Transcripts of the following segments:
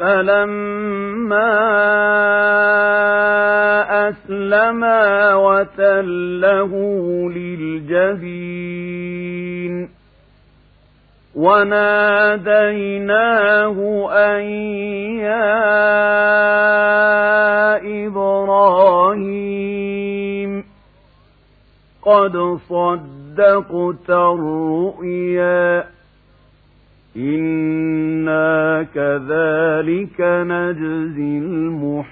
فلما أسلما وتله للجبين وناديناه أن يا إبراهيم قد صدقت الرؤيا إنا كذلك نجزي المحسنين.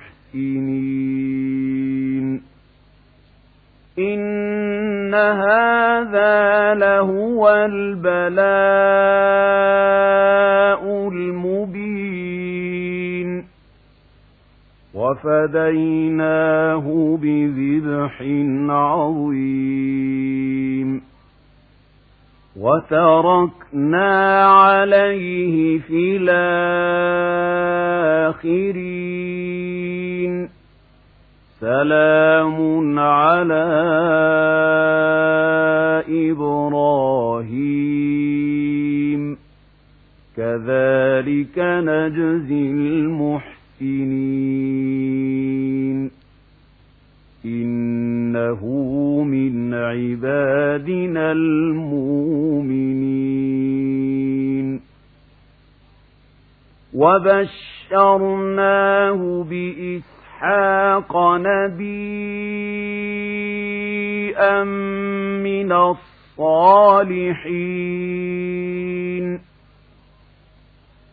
إن هذا لهو البلاء المبين. وفديناه بذبح عظيم. وتركنا عليه في الآخرين. سلام على إبراهيم. كذلك نجزي المحسنين. إنه من عبادنا المؤمنين وبشرناه بإسحاق نبيا من الصالحين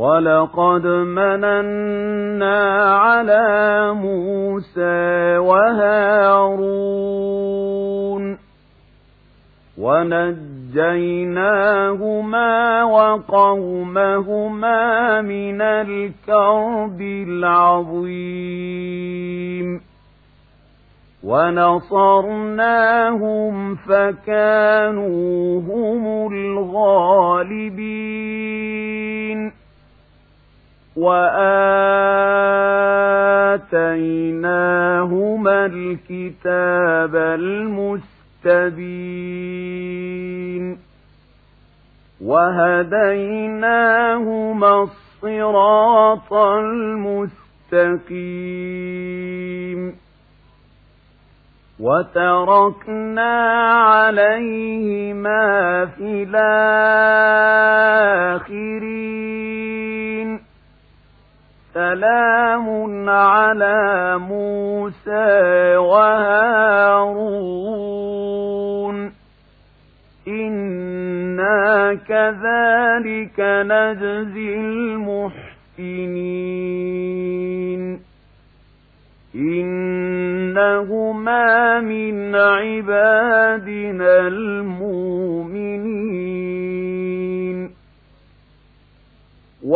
ولقد مننا على موسى وهارون ونجيناهما وقومهما من الكرب العظيم ونصرناهم فكانوا هم الغالبين وآتيناهما الكتاب المستبين وهديناهما الصراط المستقيم وتركنا عليهما في الآخرين سلام على موسى وهارون. إنا كذلك نجزي المحسنين. إنهما من عبادنا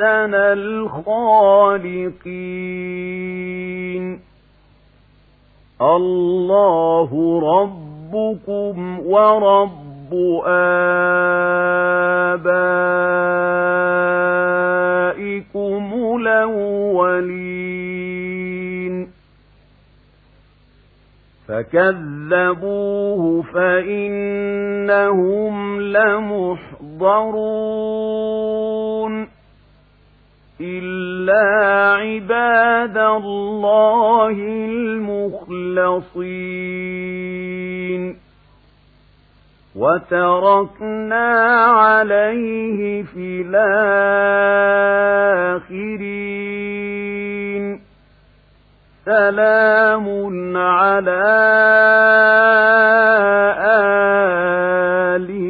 أحسن الخالقين الله ربكم ورب آبائكم الأولين فكذبوه فإنهم لمحضرون إلا عباد الله المخلصين وتركنا عليه في الآخرين سلام على آله